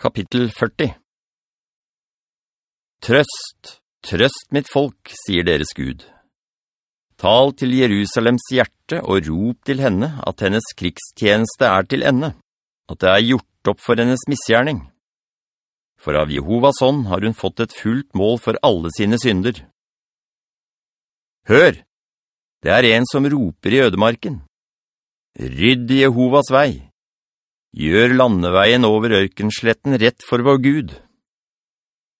Kapittel 40 Trøst, trøst mitt folk, sier deres Gud. Tal til Jerusalems hjerte og rop til henne at hennes krigstjeneste er til ende, at det er gjort opp for hennes misgjerning. For av Jehovas hånd har hun fått et fullt mål for alle sine synder. Hør! Det er en som roper i ødemarken. Rydd Jehovas vei. Gjør landeveien over ørkensletten rett for vår Gud.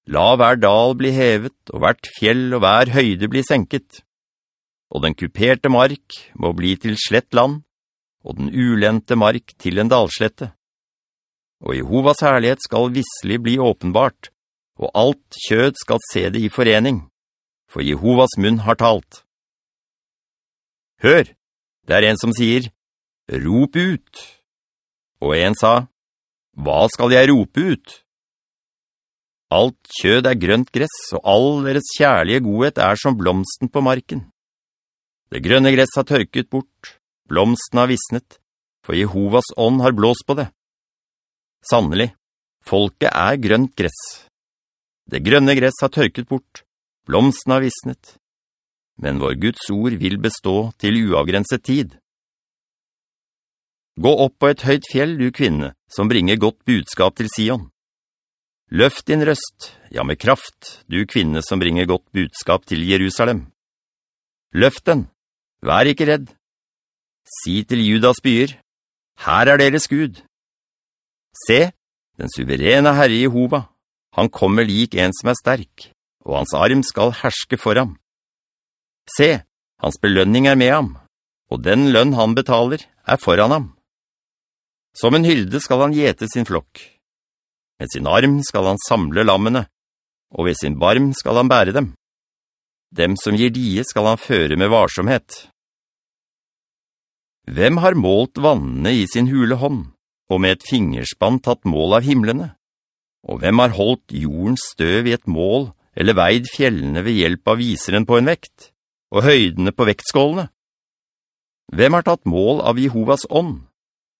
La hver dal bli hevet, og hvert fjell og hver høyde bli senket. Og den kuperte mark må bli til slett land, og den ulente mark til en dalslette. Og Jehovas herlighet skal visselig bli åpenbart, og alt kjød skal se det i forening, for Jehovas munn har talt. Hør, det er en som sier, «Rop ut!» Og en sa, «Hva skal jeg rope ut?» Alt kjød er grønt gress, og all deres kjærlige godhet er som blomsten på marken. Det grønne gress har tørket bort, blomsten har visnet, for Jehovas ånd har blåst på det. Sannelig, folket er grønt gress. Det grønne gress har tørket bort, blomsten har visnet. Men vår Guds ord vil bestå til uavgrenset tid. Gå opp på et høyt fjell, du kvinne, som bringer godt budskap til Sion. Løft din røst, ja med kraft, du kvinne som bringer godt budskap til Jerusalem. Løft den, vær ikke redd. Si til Judas byer, her er deres Gud. Se, den suverene Herre Jehova, han kommer lik en som er sterk, og hans arm skal herske for ham. Se, hans belønning er med ham, og den lønn han betaler er foran ham. Som en hylde skal han gjete sin flokk. Med sin arm skal han samle lammene, og ved sin barm skal han bære dem. Dem som gir die skal han føre med varsomhet. Hvem har målt vannene i sin hule hånd, og med et fingerspann tatt mål av himmelene? Og hvem har holdt jordens støv i et mål, eller veid fjellene ved hjelp av viseren på en vekt, og høydene på vektskålene? Hvem har tatt mål av Jehovas ånd?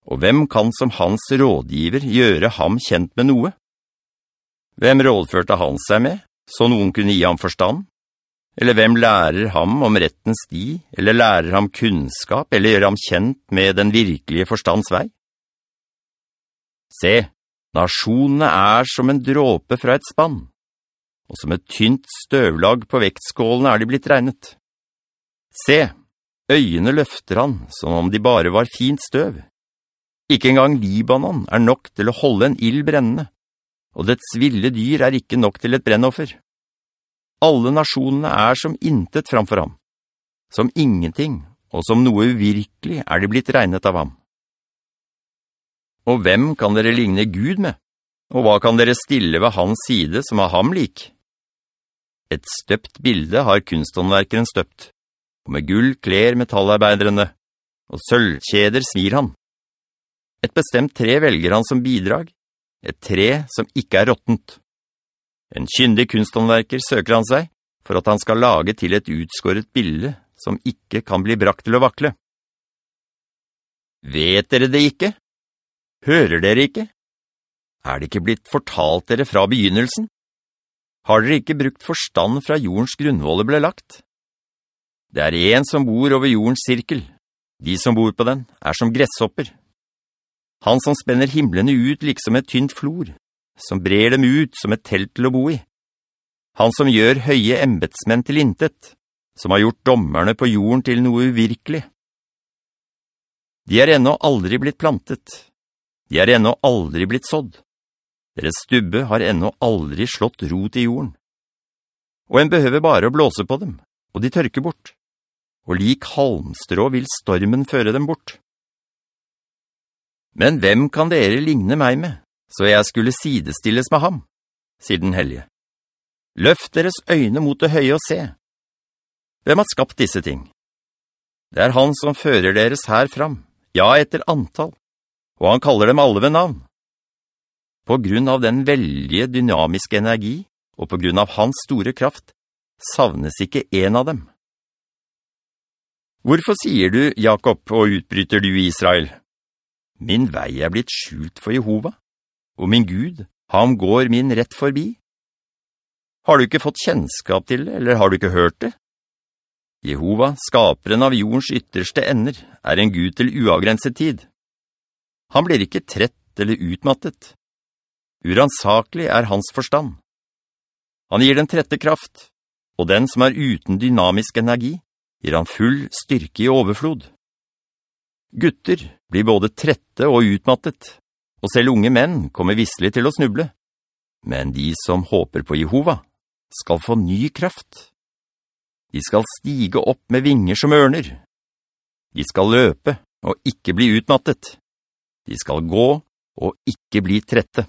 Og hvem kan som hans rådgiver gjøre ham kjent med noe? Hvem rådførte han seg med, så noen kunne gi ham forstand? Eller hvem lærer ham om rettens sti, eller lærer ham kunnskap, eller gjør ham kjent med den virkelige forstands vei? Se, nasjonene er som en dråpe fra et spann, og som et tynt støvlag på vektskålene er de blitt regnet. Se, øyene løfter han som om de bare var fint støv. Ikke engang Libanon er nok til å holde en ild brennende, og dets ville dyr er ikke nok til et brennoffer. Alle nasjonene er som intet framfor ham. Som ingenting, og som noe uvirkelig er det blitt regnet av ham. Og hvem kan dere ligne Gud med? Og hva kan dere stille ved hans side som er ham lik? Et støpt bilde har kunsthåndverkeren støpt, og med gull kler metallarbeiderne, og sølvkjeder svir han. Et bestemt tre velger han som bidrag, et tre som ikke er råttent. En kyndig kunsthåndverker søker han seg, for at han skal lage til et utskåret bilde som ikke kan bli brakt til å vakle. Vet dere det ikke? Hører dere ikke? Er det ikke blitt fortalt dere fra begynnelsen? Har dere ikke brukt forstand fra jordens grunnvolle ble lagt? Det er en som bor over jordens sirkel. De som bor på den er som gresshopper. Han som spenner himmelene ut liksom et tynt flor, som brer dem ut som et telt til å bo i. Han som gjør høye embetsmenn til intet, som har gjort dommerne på jorden til noe uvirkelig. De er ennå aldri blitt plantet. De er ennå aldri blitt sådd. Deres stubbe har ennå aldri slått rot i jorden. Og en behøver bare å blåse på dem, og de tørker bort. Og lik halmstrå vil stormen føre dem bort. Men hvem kan dere ligne meg med, så jeg skulle sidestilles med ham, sier den hellige. Løft deres øyne mot det høye og se. Hvem har skapt disse ting? Det er han som fører deres her fram, ja etter antall, og han kaller dem alle ved navn. På grunn av den veldige dynamiske energi, og på grunn av hans store kraft, savnes ikke en av dem. Hvorfor sier du, Jakob, og utbryter du Israel? Min vei er blitt skjult for Jehova, og min Gud, Han går min rett forbi. Har du ikke fått kjennskap til det, eller har du ikke hørt det? Jehova, skaperen av jordens ytterste ender, er en Gud til uavgrenset tid. Han blir ikke trett eller utmattet. Uransakelig er hans forstand. Han gir den trette kraft, og den som er uten dynamisk energi, gir han full styrke i overflod. Gutter blir både trette og utmattet, og selv unge menn kommer visselig til å snuble. Men de som håper på Jehova, skal få ny kraft. De skal stige opp med vinger som ørner. De skal løpe og ikke bli utmattet. De skal gå og ikke bli trette.